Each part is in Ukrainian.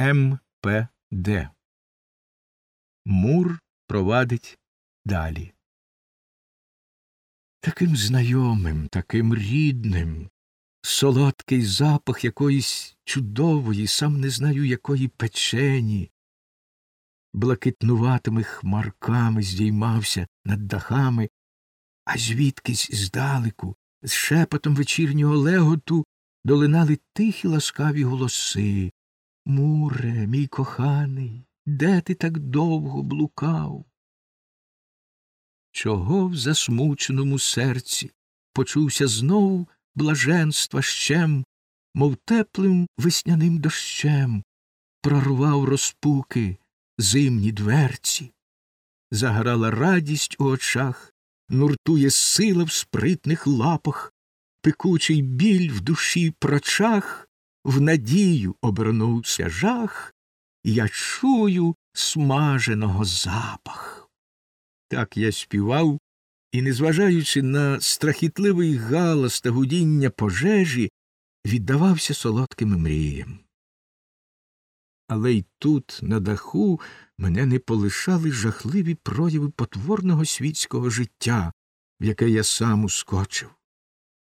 М.П.Д. Мур провадить далі. Таким знайомим, таким рідним, солодкий запах якоїсь чудової, сам не знаю якої печені, блакитнуватими хмарками здіймався над дахами, а звідкись здалеку, з шепотом вечірнього леготу долинали тихі ласкаві голоси. Муре, мій коханий, де ти так довго блукав? Чого в засмученому серці почувся знов блаженства щем, мов теплим весняним дощем, прорвав розпуки зимні дверці, заграла радість у очах, нуртує сила в спритних лапах, пекучий біль в душі прочах, в надію обернувся жах, я чую смаженого запах. Так я співав, і, незважаючи на страхітливий галас та гудіння пожежі, віддавався солодким мріям. Але й тут, на даху, мене не полишали жахливі прояви потворного світського життя, в яке я сам ускочив.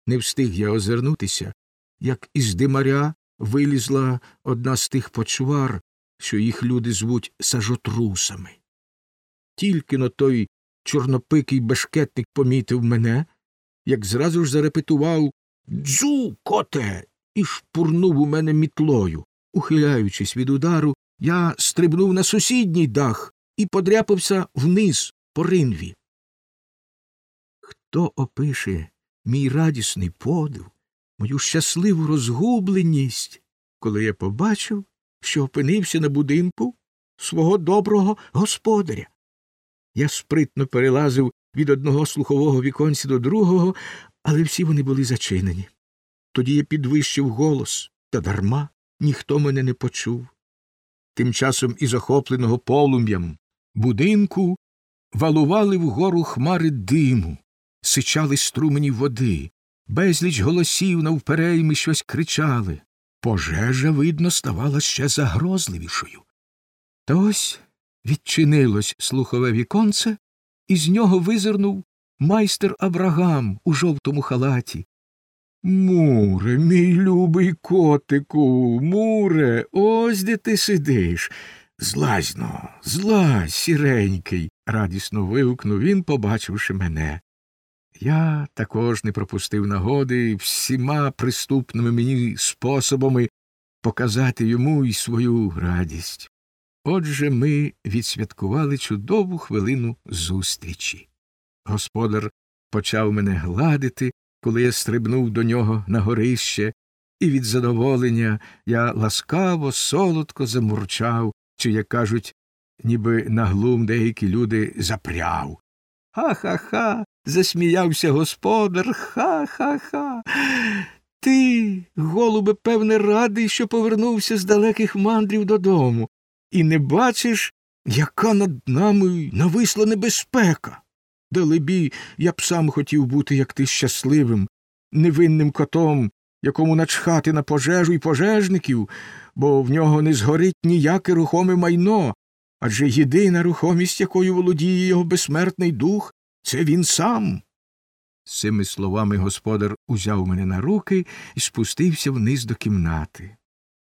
Не встиг я озирнутися, як із димаря вилізла одна з тих почвар, що їх люди звуть сажотрусами. Тільки но той чорнопикий бешкетник помітив мене, як зразу ж зарепетував Дзу, коте. і шпурнув у мене мітлою. Ухиляючись від удару, я стрибнув на сусідній дах і подряпався вниз по ринві. Хто опише мій радісний подив, мою щасливу розгубленість, коли я побачив, що опинився на будинку свого доброго господаря. Я спритно перелазив від одного слухового віконця до другого, але всі вони були зачинені. Тоді я підвищив голос, та дарма ніхто мене не почув. Тим часом із охопленого полум'ям будинку валували вгору хмари диму, сичали струмені води, безліч голосів навперейми щось кричали. Пожежа, видно, ставала ще загрозливішою. Та ось відчинилось слухове віконце, і з нього визирнув майстер Аврагам у жовтому халаті. Муре, мій любий котику, муре, ось де ти сидиш. Злазьно, злазь, сіренький, радісно вигукнув він, побачивши мене. Я також не пропустив нагоди всіма приступними мені способами показати йому і свою радість. Отже ми відсвяткували чудову хвилину зустрічі. Господар почав мене гладити, коли я стрибнув до нього на горище, і від задоволення я ласкаво, солодко замурчав, чи, як кажуть, ніби на глум деякі люди запряв. Ха ха ха. Засміявся господар. Ха ха ха. Ти, голубе, певне, радий, що повернувся з далеких мандрів додому, і не бачиш, яка над нами нависла небезпека. Далебі, я б сам хотів бути, як ти щасливим, невинним котом, якому начхати на пожежу і пожежників, бо в нього не згорить ніяке рухоме майно, адже єдина рухомість, якою володіє його безсмертний дух, це він сам. З цими словами господар узяв мене на руки і спустився вниз до кімнати.